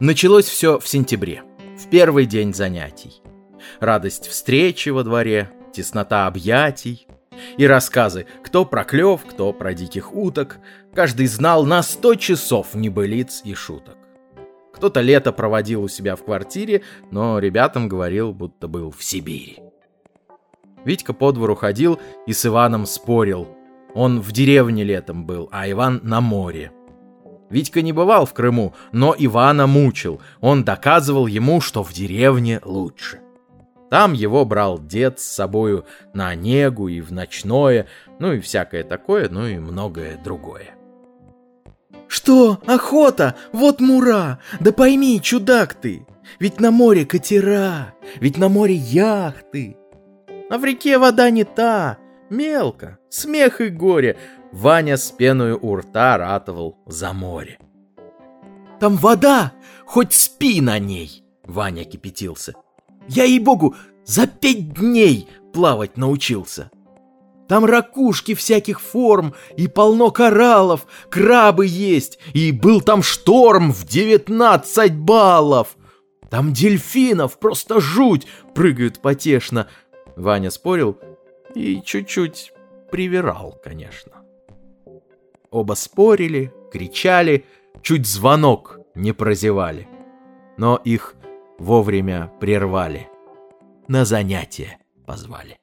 Началось все в сентябре, в первый день занятий. Радость встречи во дворе, теснота объятий и рассказы, кто про клев, кто про диких уток. Каждый знал на сто часов небылиц и шуток. Кто-то лето проводил у себя в квартире, но ребятам говорил, будто был в Сибири. Витька по двору ходил и с Иваном спорил. Он в деревне летом был, а Иван на море. Витька не бывал в Крыму, но Ивана мучил. Он доказывал ему, что в деревне лучше. Там его брал дед с собою на Онегу и в ночное, ну и всякое такое, ну и многое другое. «Что, охота? Вот мура! Да пойми, чудак ты! Ведь на море катера, ведь на море яхты!» А в реке вода не та, мелко, смех и горе, Ваня с пеную у рта ратовал за море. «Там вода! Хоть спи на ней!» Ваня кипятился. «Я, ей-богу, за пять дней плавать научился!» Там ракушки всяких форм, и полно кораллов, крабы есть, и был там шторм в девятнадцать баллов. Там дельфинов просто жуть, прыгают потешно. Ваня спорил и чуть-чуть привирал, конечно. Оба спорили, кричали, чуть звонок не прозевали. Но их вовремя прервали. На занятие позвали.